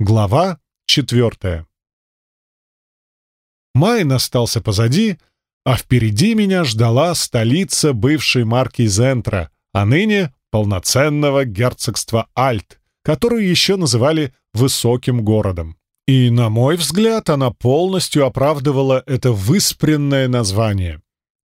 Глава четвертая. Майн остался позади, а впереди меня ждала столица бывшей марки Зентра, а ныне полноценного герцогства Альт, которую еще называли «высоким городом». И, на мой взгляд, она полностью оправдывала это выспренное название.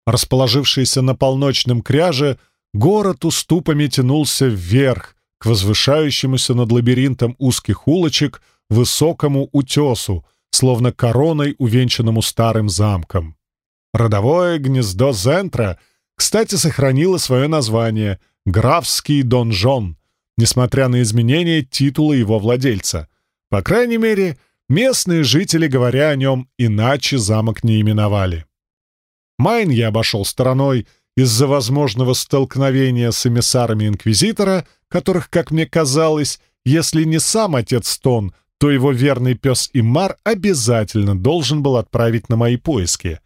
Расположившийся на полночном кряже, город уступами тянулся вверх, к возвышающемуся над лабиринтом узких улочек высокому утесу, словно короной, увенчанному старым замком. Родовое гнездо Зентра, кстати, сохранило свое название — «Графский донжон», несмотря на изменение титула его владельца. По крайней мере, местные жители, говоря о нем, иначе замок не именовали. Майн я обошел стороной из-за возможного столкновения с эмиссарами Инквизитора — которых, как мне казалось, если не сам отец Тон, то его верный пес Имар обязательно должен был отправить на мои поиски.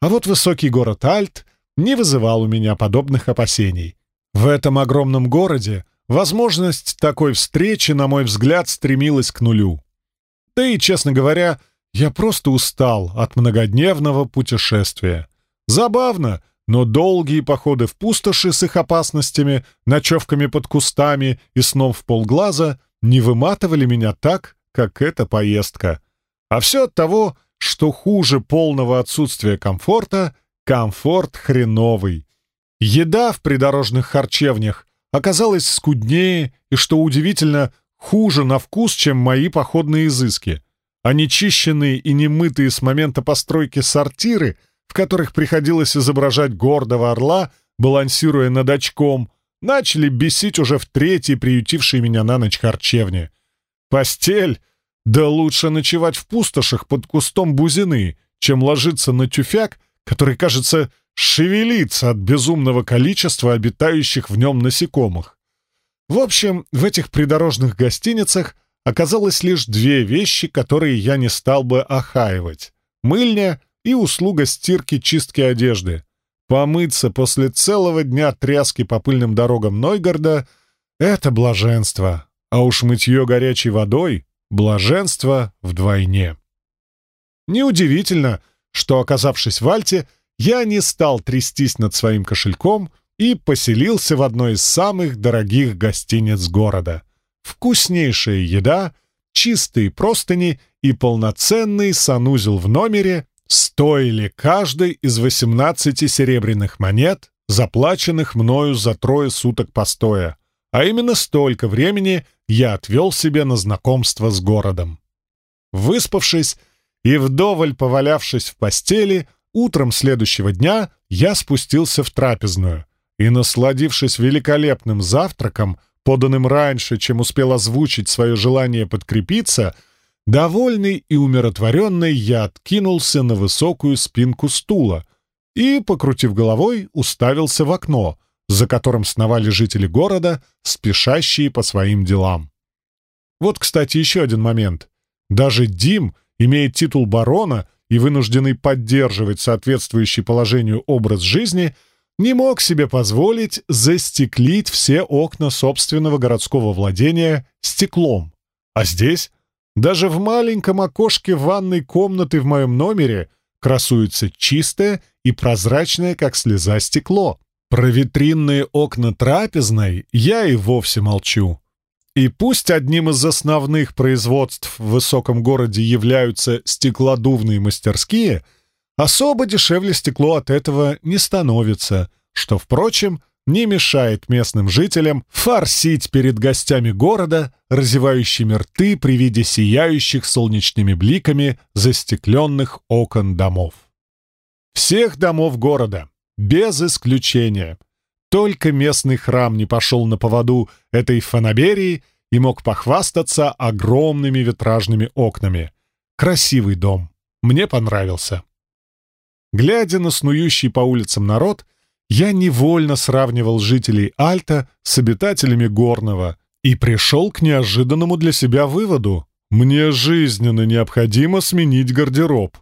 А вот высокий город Альт не вызывал у меня подобных опасений. В этом огромном городе возможность такой встречи, на мой взгляд, стремилась к нулю. Да и, честно говоря, я просто устал от многодневного путешествия. Забавно, но долгие походы в пустоши с их опасностями, ночевками под кустами и сном в полглаза не выматывали меня так, как эта поездка. А все от того, что хуже полного отсутствия комфорта — комфорт хреновый. Еда в придорожных харчевнях оказалась скуднее и, что удивительно, хуже на вкус, чем мои походные изыски. А нечищенные и немытые с момента постройки сортиры — в которых приходилось изображать гордого орла, балансируя над очком, начали бесить уже в третьей приютившей меня на ночь харчевне. Постель? Да лучше ночевать в пустошах под кустом бузины, чем ложиться на тюфяк, который, кажется, шевелится от безумного количества обитающих в нем насекомых. В общем, в этих придорожных гостиницах оказалось лишь две вещи, которые я не стал бы охаивать — мыльня и услуга стирки-чистки одежды. Помыться после целого дня тряски по пыльным дорогам Нойгарда — это блаженство, а уж мытье горячей водой — блаженство вдвойне. Неудивительно, что, оказавшись в Альте, я не стал трястись над своим кошельком и поселился в одной из самых дорогих гостиниц города. Вкуснейшая еда, чистые простыни и полноценный санузел в номере стоили каждый из 18 серебряных монет, заплаченных мною за трое суток постоя, а именно столько времени я отвел себе на знакомство с городом. Выспавшись и вдоволь повалявшись в постели, утром следующего дня я спустился в трапезную и, насладившись великолепным завтраком, поданным раньше, чем успел озвучить свое желание подкрепиться, Довольный и умиротворенный я откинулся на высокую спинку стула и, покрутив головой, уставился в окно, за которым сновали жители города, спешащие по своим делам. Вот, кстати, еще один момент. Даже Дим имеет титул барона и вынужденный поддерживать соответствующий положению образ жизни, не мог себе позволить застеклить все окна собственного городского владения стеклом. А здесь даже в маленьком окошке ванной комнаты в моем номере красуется чистое и прозрачное, как слеза, стекло. Про витринные окна трапезной я и вовсе молчу. И пусть одним из основных производств в высоком городе являются стеклодувные мастерские, особо дешевле стекло от этого не становится, что, впрочем, не мешает местным жителям форсить перед гостями города, разевающими рты при виде сияющих солнечными бликами застекленных окон домов. Всех домов города, без исключения. Только местный храм не пошел на поводу этой фанаберии и мог похвастаться огромными витражными окнами. Красивый дом. Мне понравился. Глядя на снующий по улицам народ, я невольно сравнивал жителей Альта с обитателями Горного и пришел к неожиданному для себя выводу. Мне жизненно необходимо сменить гардероб.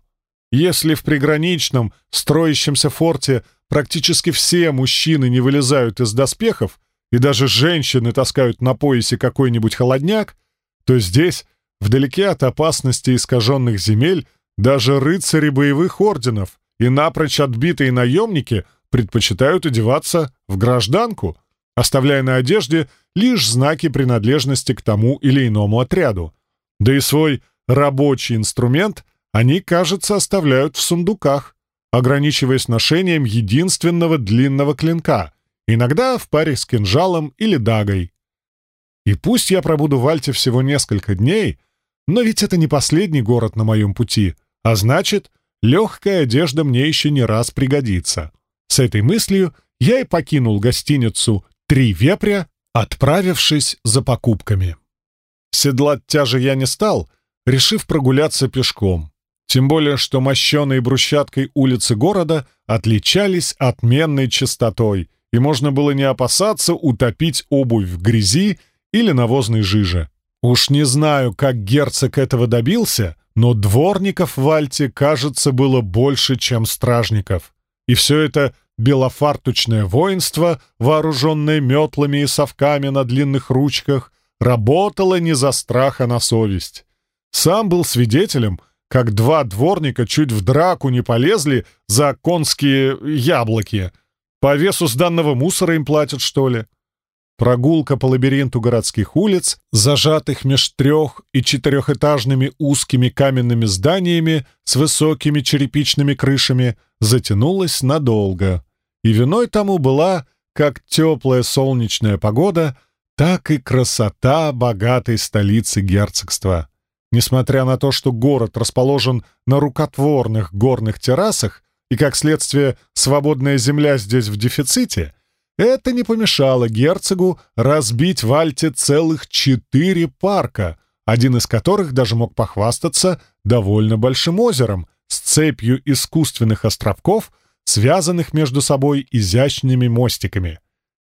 Если в приграничном, строящемся форте практически все мужчины не вылезают из доспехов, и даже женщины таскают на поясе какой-нибудь холодняк, то здесь вдалеке от опасности искаженных земель, даже рыцари боевых орденов и напрочь отбитые наемники предпочитают одеваться в гражданку, оставляя на одежде лишь знаки принадлежности к тому или иному отряду. Да и свой рабочий инструмент они, кажется, оставляют в сундуках, ограничиваясь ношением единственного длинного клинка, иногда в паре с кинжалом или дагой. И пусть я пробуду в Альте всего несколько дней, но ведь это не последний город на моем пути, а значит, легкая одежда мне еще не раз пригодится. С этой мыслью я и покинул гостиницу «Три вепря», отправившись за покупками. Седлать тяжи я не стал, решив прогуляться пешком. Тем более, что мощеные брусчаткой улицы города отличались отменной чистотой, и можно было не опасаться утопить обувь в грязи или навозной жиже. Уж не знаю, как герцог этого добился, но дворников в Альте, кажется, было больше, чем стражников. И все это белофартучное воинство, вооруженное метлами и совками на длинных ручках, работало не за страх, а на совесть. Сам был свидетелем — как два дворника чуть в драку не полезли за конские яблоки. По весу сданного мусора им платят, что ли? Прогулка по лабиринту городских улиц, зажатых меж трех- и четырехэтажными узкими каменными зданиями с высокими черепичными крышами, затянулась надолго. И виной тому была как теплая солнечная погода, так и красота богатой столицы герцогства. Несмотря на то, что город расположен на рукотворных горных террасах и, как следствие, свободная земля здесь в дефиците, это не помешало герцогу разбить в Альте целых четыре парка, один из которых даже мог похвастаться довольно большим озером с цепью искусственных островков, связанных между собой изящными мостиками.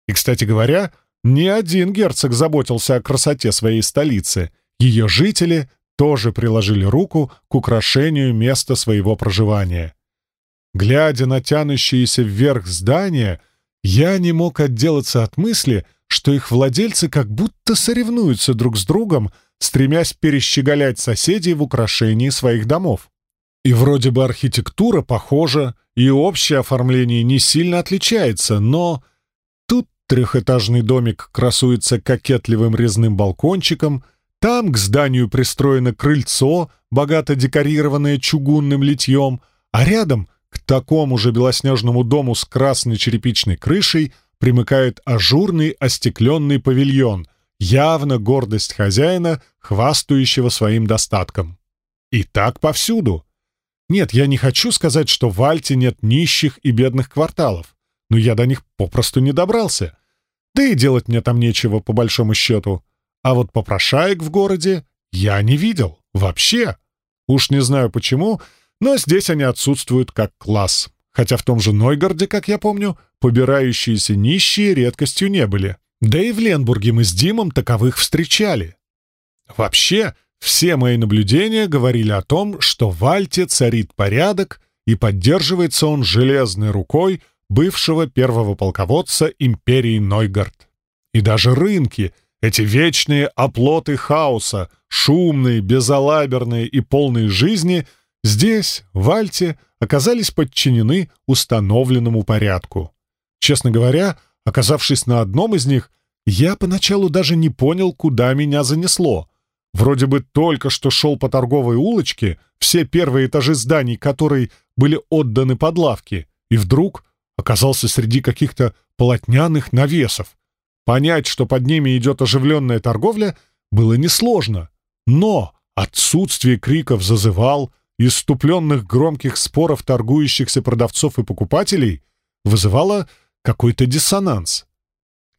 И, кстати говоря, не один герцог заботился о красоте своей столицы. Ее жители тоже приложили руку к украшению места своего проживания. Глядя на тянущиеся вверх здания, я не мог отделаться от мысли, что их владельцы как будто соревнуются друг с другом, стремясь перещеголять соседей в украшении своих домов. И вроде бы архитектура похожа, и общее оформление не сильно отличается, но тут трехэтажный домик красуется кокетливым резным балкончиком — там к зданию пристроено крыльцо, богато декорированное чугунным литьем, а рядом такому же белоснежному дому с красной черепичной крышей примыкает ажурный остекленный павильон, явно гордость хозяина, хвастающего своим достатком. И так повсюду. Нет, я не хочу сказать, что в Альте нет нищих и бедных кварталов, но я до них попросту не добрался. Да и делать мне там нечего, по большому счету. А вот попрошаек в городе я не видел. Вообще. Уж не знаю почему, но здесь они отсутствуют как класс. Хотя в том же Нойгарде, как я помню, побирающиеся нищие редкостью не были. Да и в Ленбурге мы с Димом таковых встречали. Вообще, все мои наблюдения говорили о том, что в Альте царит порядок, и поддерживается он железной рукой бывшего первого полководца империи Нойгард. И даже рынки — эти вечные оплоты хаоса, шумные, безалаберные и полные жизни, здесь, в Альте, оказались подчинены установленному порядку. Честно говоря, оказавшись на одном из них, я поначалу даже не понял, куда меня занесло. Вроде бы только что шел по торговой улочке, все первые этажи зданий которой были отданы под лавки, и вдруг оказался среди каких-то полотняных навесов, Понять, что под ними идет оживленная торговля, было несложно. Но отсутствие криков зазывал, иступленных громких споров торгующихся продавцов и покупателей вызывало какой-то диссонанс.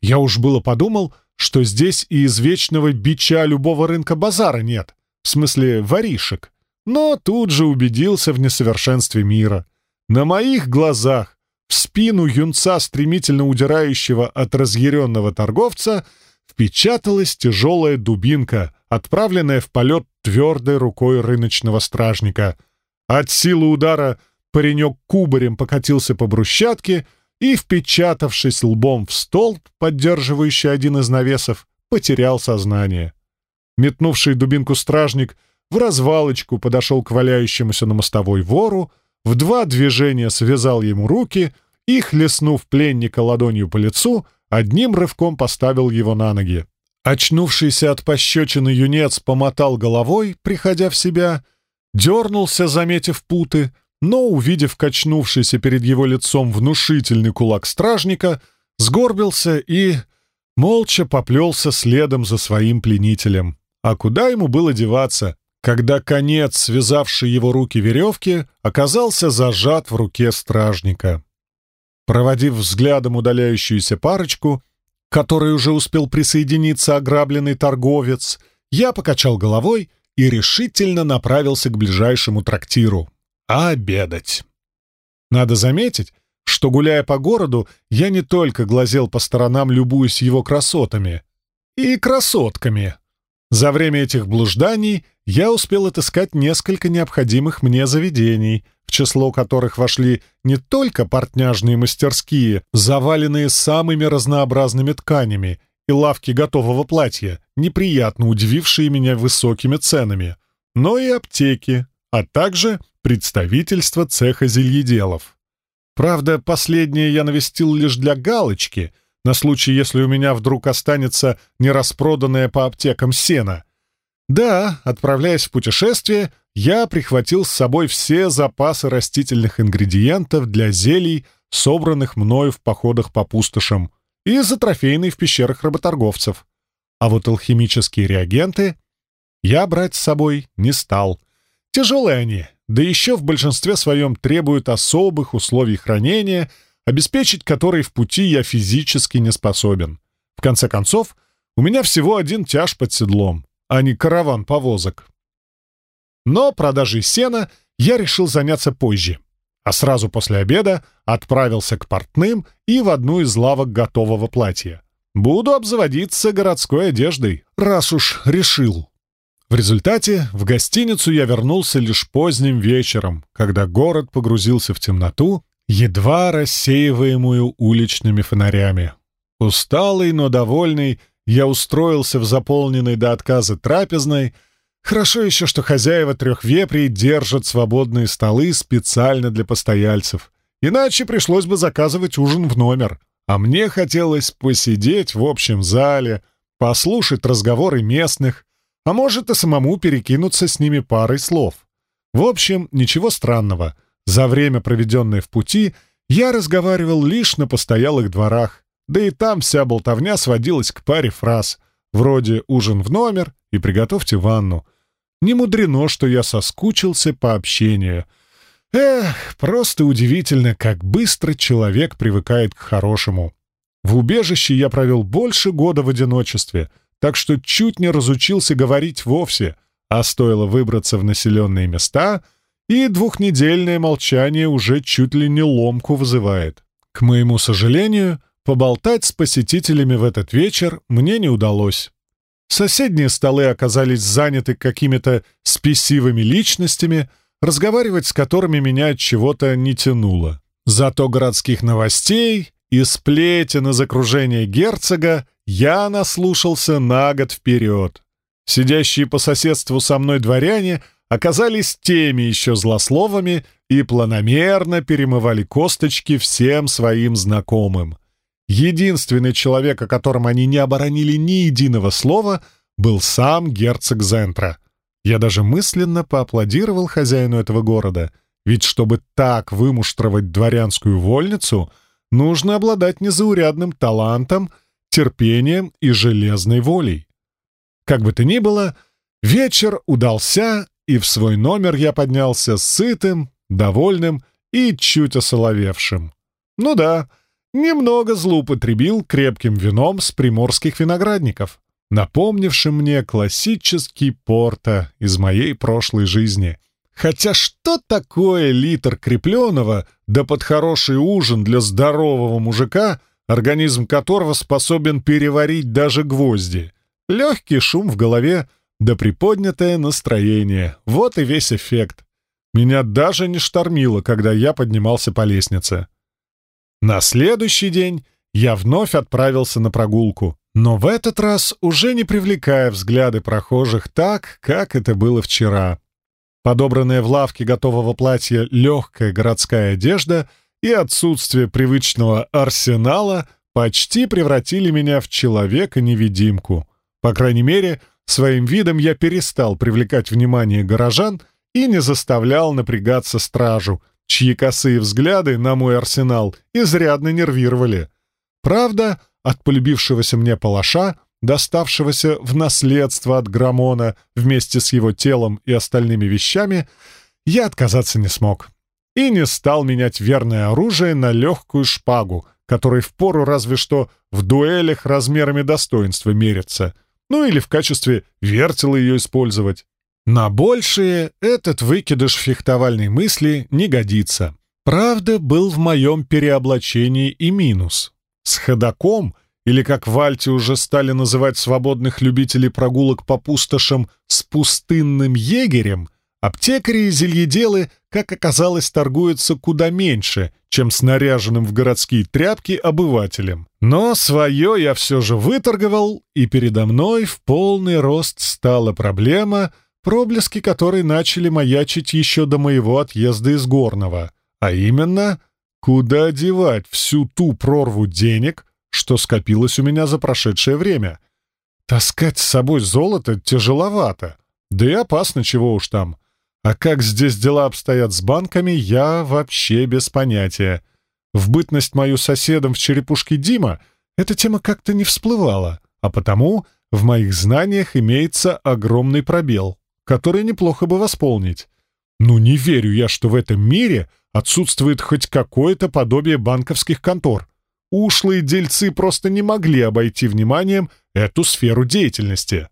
Я уж было подумал, что здесь и извечного бича любого рынка базара нет, в смысле воришек, но тут же убедился в несовершенстве мира. На моих глазах в спину юнца, стремительно удирающего от разъяренного торговца, впечаталась тяжелая дубинка, отправленная в полет твердой рукой рыночного стражника. От силы удара паренек кубарем покатился по брусчатке и, впечатавшись лбом в столб, поддерживающий один из навесов, потерял сознание. метнувший дубинку стражник, в развалочку подошел к валяющемуся на мостовой вору, в два движения связал ему руки и, хлестнув пленника ладонью по лицу, одним рывком поставил его на ноги. Очнувшийся от пощечины юнец помотал головой, приходя в себя, дернулся, заметив путы, но, увидев качнувшийся перед его лицом внушительный кулак стражника, сгорбился и молча поплелся следом за своим пленителем. А куда ему было деваться, когда конец, связавший его руки веревки, оказался зажат в руке стражника? Проводив взглядом удаляющуюся парочку, которой уже успел присоединиться ограбленный торговец, я покачал головой и решительно направился к ближайшему трактиру. Обедать. Надо заметить, что, гуляя по городу, я не только глазел по сторонам, любуясь его красотами. И красотками. За время этих блужданий я успел отыскать несколько необходимых мне заведений, в число которых вошли не только портняжные мастерские, заваленные самыми разнообразными тканями, и лавки готового платья, неприятно удивившие меня высокими ценами, но и аптеки, а также представительство цеха зельеделов. Правда, последнее я навестил лишь для галочки, на случай, если у меня вдруг останется нераспроданное по аптекам сено. Да, отправляясь в путешествие, я прихватил с собой все запасы растительных ингредиентов для зелий, собранных мною в походах по пустошам, и за трофейные в пещерах работорговцев. А вот алхимические реагенты я брать с собой не стал. Тяжелые они, да еще в большинстве своем требуют особых условий хранения, обеспечить которые в пути я физически не способен. В конце концов, у меня всего один тяж под седлом, а не караван повозок. Но продажей сена я решил заняться позже, а сразу после обеда отправился к портным и в одну из лавок готового платья. Буду обзаводиться городской одеждой, раз уж решил. В результате в гостиницу я вернулся лишь поздним вечером, когда город погрузился в темноту, едва рассеиваемую уличными фонарями. Усталый, но довольный, я устроился в заполненной до отказа трапезной. Хорошо еще, что хозяева трех вепрей держат свободные столы специально для постояльцев. Иначе пришлось бы заказывать ужин в номер. А мне хотелось посидеть в общем зале, послушать разговоры местных, а может и самому перекинуться с ними парой слов. В общем, ничего странного. За время, проведенное в пути, я разговаривал лишь на постоялых дворах, да и там вся болтовня сводилась к паре фраз, вроде «ужин в номер» и «приготовьте ванну». Не мудрено, что я соскучился по общению. Эх, просто удивительно, как быстро человек привыкает к хорошему. В убежище я провел больше года в одиночестве — так что чуть не разучился говорить вовсе, а стоило выбраться в населенные места, и двухнедельное молчание уже чуть ли не ломку вызывает. К моему сожалению, поболтать с посетителями в этот вечер мне не удалось. Соседние столы оказались заняты какими-то спесивыми личностями, разговаривать с которыми меня от чего-то не тянуло. Зато городских новостей и сплетен из окружения герцога я наслушался на год вперед. Сидящие по соседству со мной дворяне оказались теми еще злословами и планомерно перемывали косточки всем своим знакомым. Единственный человек, о котором они не оборонили ни единого слова, был сам герцог Зентра. Я даже мысленно поаплодировал хозяину этого города, ведь чтобы так вымуштровать дворянскую вольницу, нужно обладать незаурядным талантом — терпением и железной волей. Как бы то ни было, вечер удался, и в свой номер я поднялся сытым, довольным и чуть осоловевшим. Ну да, немного злоупотребил крепким вином с приморских виноградников, напомнившим мне классический порто из моей прошлой жизни. Хотя что такое литр крепленого, да под хороший ужин для здорового мужика — организм которого способен переварить даже гвозди. Легкий шум в голове, да приподнятое настроение. Вот и весь эффект. Меня даже не штормило, когда я поднимался по лестнице. На следующий день я вновь отправился на прогулку, но в этот раз уже не привлекая взгляды прохожих так, как это было вчера. Подобранная в лавке готового платья легкая городская одежда и отсутствие привычного арсенала почти превратили меня в человека-невидимку. По крайней мере, своим видом я перестал привлекать внимание горожан и не заставлял напрягаться стражу, чьи косые взгляды на мой арсенал изрядно нервировали. Правда, от полюбившегося мне палаша, доставшегося в наследство от Грамона вместе с его телом и остальными вещами, я отказаться не смог. И не стал менять верное оружие на легкую шпагу, которой впору разве что в дуэлях размерами достоинства мерится, ну или в качестве вертела ее использовать. На большее этот выкидыш фехтовальной мысли не годится. Правда, был в моем переоблачении и минус. С ходаком, или как в Альте уже стали называть свободных любителей прогулок по пустошам, с пустынным егерем, аптекари и зельеделы, как оказалось, торгуются куда меньше, чем с наряженным в городские тряпки обывателем. Но свое я все же выторговал, и передо мной в полный рост стала проблема — проблески которой начали маячить еще до моего отъезда из Горного, а именно, куда девать всю ту прорву денег, что скопилось у меня за прошедшее время. Таскать с собой золото тяжеловато, да и опасно, чего уж там. А как здесь дела обстоят с банками, я вообще без понятия. В бытность мою соседом в черепушке Дима эта тема как-то не всплывала, а потому в моих знаниях имеется огромный пробел который неплохо бы восполнить. Ну, не верю я, что в этом мире отсутствует хоть какое-то подобие банковских контор. Ушлые дельцы просто не могли обойти вниманием эту сферу деятельности.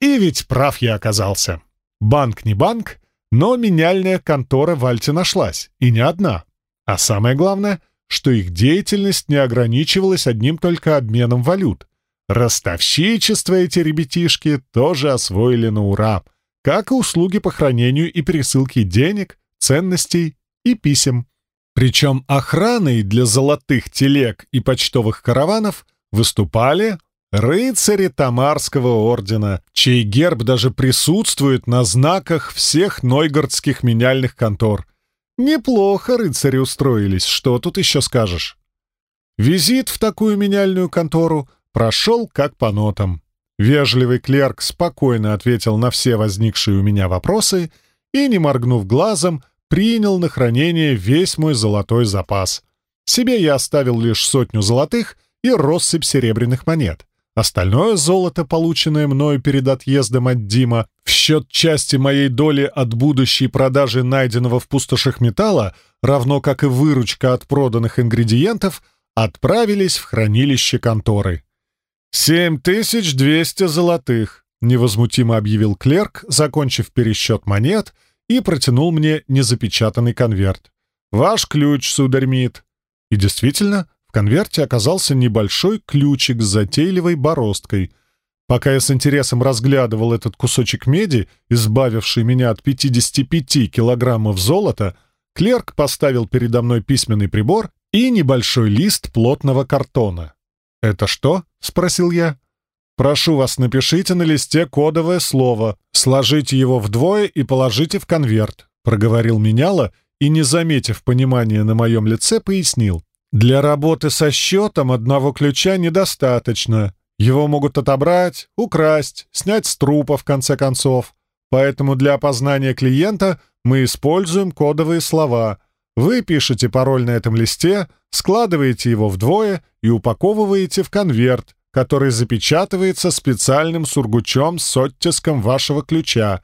И ведь прав я оказался. Банк не банк, но меняльная контора в Альте нашлась, и не одна. А самое главное, что их деятельность не ограничивалась одним только обменом валют. Ростовщичество эти ребятишки тоже освоили на ура — как и услуги по хранению и пересылке денег, ценностей и писем. Причем охраной для золотых телег и почтовых караванов выступали рыцари Тамарского ордена, чей герб даже присутствует на знаках всех нойгородских меняльных контор. Неплохо рыцари устроились, что тут еще скажешь. Визит в такую меняльную контору прошел как по нотам. Вежливый клерк спокойно ответил на все возникшие у меня вопросы и, не моргнув глазом, принял на хранение весь мой золотой запас. Себе я оставил лишь сотню золотых и россыпь серебряных монет. Остальное золото, полученное мною перед отъездом от Дима, в счет части моей доли от будущей продажи найденного в пустошах металла, равно как и выручка от проданных ингредиентов, отправились в хранилище конторы. «Семь тысяч двести золотых», — невозмутимо объявил клерк, закончив пересчет монет, и протянул мне незапечатанный конверт. «Ваш ключ, сударь Мид». И действительно, в конверте оказался небольшой ключик с затейливой бороздкой. Пока я с интересом разглядывал этот кусочек меди, избавивший меня от 55 килограммов золота, клерк поставил передо мной письменный прибор и небольшой лист плотного картона. «Это что?» — спросил я. «Прошу вас, напишите на листе кодовое слово, сложите его вдвое и положите в конверт», — проговорил меняла и, не заметив понимания на моем лице, пояснил. «Для работы со счетом одного ключа недостаточно. Его могут отобрать, украсть, снять с трупа, в конце концов. Поэтому для опознания клиента мы используем кодовые слова. Вы пишете пароль на этом листе, складываете его вдвое и упаковываете в конверт, который запечатывается специальным сургучом с оттиском вашего ключа.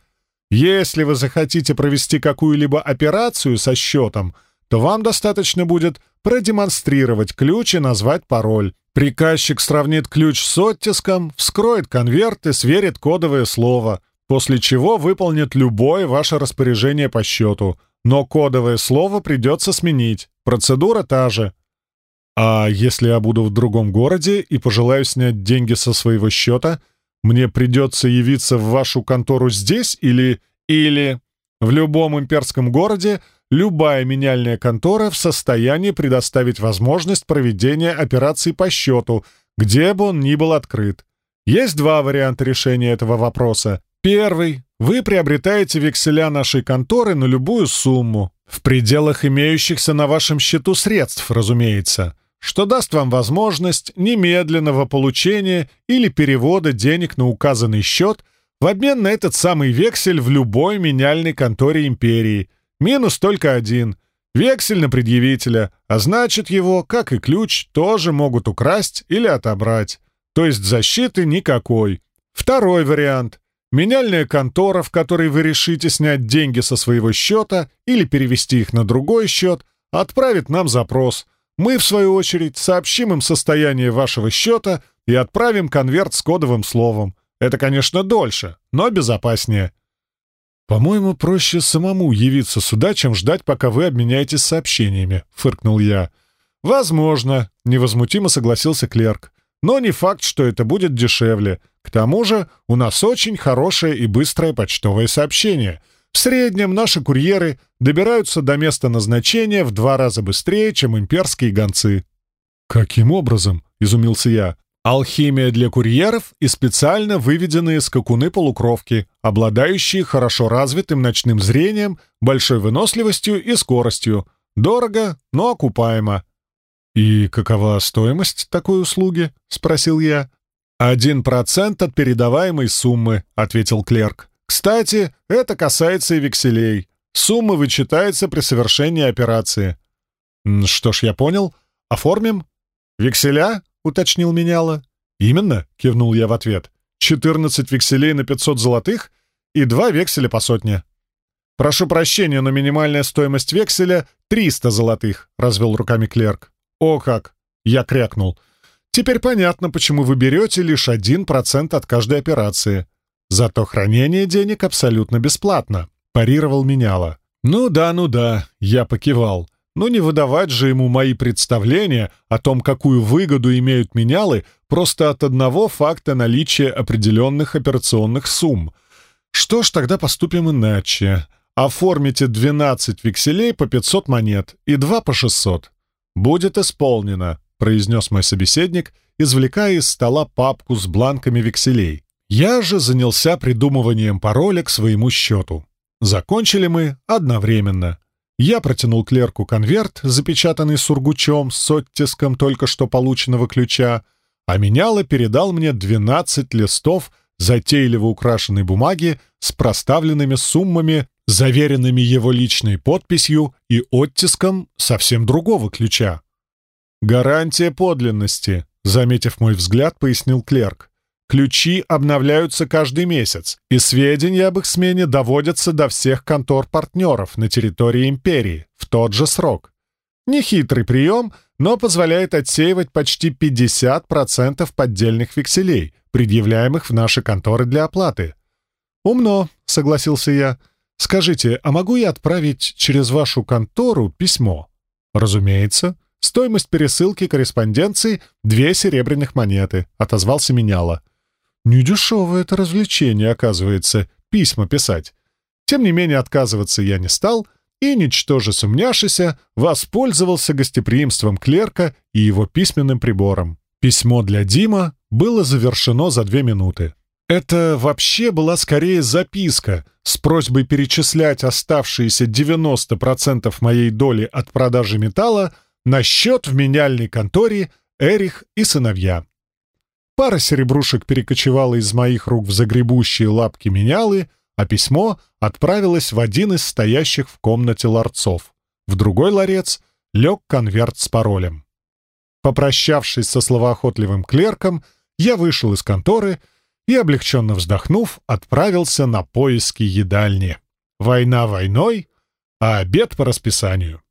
Если вы захотите провести какую-либо операцию со счетом, то вам достаточно будет продемонстрировать ключ и назвать пароль. Приказчик сравнит ключ с оттиском, вскроет конверт и сверит кодовое слово, после чего выполнит любое ваше распоряжение по счету. Но кодовое слово придется сменить. Процедура та же. А если я буду в другом городе и пожелаю снять деньги со своего счета, мне придется явиться в вашу контору здесь или... или... В любом имперском городе любая меняльная контора в состоянии предоставить возможность проведения операций по счету, где бы он ни был открыт. Есть два варианта решения этого вопроса. Первый. Вы приобретаете векселя нашей конторы на любую сумму, в пределах имеющихся на вашем счету средств, разумеется, что даст вам возможность немедленного получения или перевода денег на указанный счет в обмен на этот самый вексель в любой меняльной конторе империи. Минус только один — Вексель на предъявителя, а значит его, как и ключ, тоже могут украсть или отобрать. То есть защиты никакой. Второй вариант. Меняльная контора, в которой вы решите снять деньги со своего счета или перевести их на другой счет, отправит нам запрос. Мы, в свою очередь, сообщим им состояние вашего счета и отправим конверт с кодовым словом. Это, конечно, дольше, но безопаснее. «По-моему, проще самому явиться сюда, чем ждать, пока вы обменяетесь сообщениями», — фыркнул я. «Возможно», — невозмутимо согласился клерк. «Но не факт, что это будет дешевле. К тому же у нас очень хорошее и быстрое почтовое сообщение. В среднем наши курьеры добираются до места назначения в два раза быстрее, чем имперские гонцы». «Каким образом?» — изумился я. Алхимия для курьеров и специально выведенные скакуны-полукровки, обладающие хорошо развитым ночным зрением, большой выносливостью и скоростью. Дорого, но окупаемо. «И какова стоимость такой услуги?» — спросил я. «Один процент от передаваемой суммы», — ответил клерк. «Кстати, это касается и векселей. Сумма вычитается при совершении операции». «Что ж, я понял. Оформим?» «Векселя?» — уточнил меняла. «Именно», — кивнул я в ответ. «Четырнадцать векселей на пятьсот золотых и два векселя по сотне». «Прошу прощения, но минимальная стоимость векселя — триста золотых», — развел руками клерк. «О как!» — я крякнул. «Теперь понятно, почему вы берете лишь один процент от каждой операции. Зато хранение денег абсолютно бесплатно», — парировал меняла. «Ну да, ну да», — я покивал. Но не выдавать же ему мои представления о том, какую выгоду имеют менялы, просто от одного факта наличия определенных операционных сумм. Что ж, тогда поступим иначе. Оформите 12 векселей по 500 монет и 2 по 600. «Будет исполнено», — произнес мой собеседник, извлекая из стола папку с бланками векселей. Я же занялся придумыванием пароля к своему счету. Закончили мы одновременно — я протянул клерку конверт, запечатанный сургучом с оттиском только что полученного ключа, а меняло передал мне 12 листов затейливо украшенной бумаги с проставленными суммами, заверенными его личной подписью и оттиском совсем другого ключа. «Гарантия подлинности», — заметив мой взгляд, пояснил клерк. Ключи обновляются каждый месяц, и сведения об их смене доводятся до всех контор-партнеров на территории империи в тот же срок. Нехитрый прием, но позволяет отсеивать почти 50% поддельных векселей, предъявляемых в наши конторы для оплаты. «Умно», — согласился я. «Скажите, а могу я отправить через вашу контору письмо?» «Разумеется. Стоимость пересылки корреспонденции — две серебряных монеты», — отозвался меняла. Недешевое это развлечение, оказывается, письма писать. Тем не менее, отказываться я не стал и, ничтоже сумняшися, воспользовался гостеприимством клерка и его письменным прибором. Письмо для Дима было завершено за две минуты. Это вообще была скорее записка с просьбой перечислять оставшиеся 90% моей доли от продажи металла на счет в меняльной конторе «Эрих и сыновья». Пара серебрушек перекочевала из моих рук в загребущие лапки менялы, а письмо отправилось в один из стоящих в комнате ларцов. В другой ларец лег конверт с паролем. Попрощавшись со словоохотливым клерком, я вышел из конторы и, облегченно вздохнув, отправился на поиски едальни. Война войной, а обед по расписанию.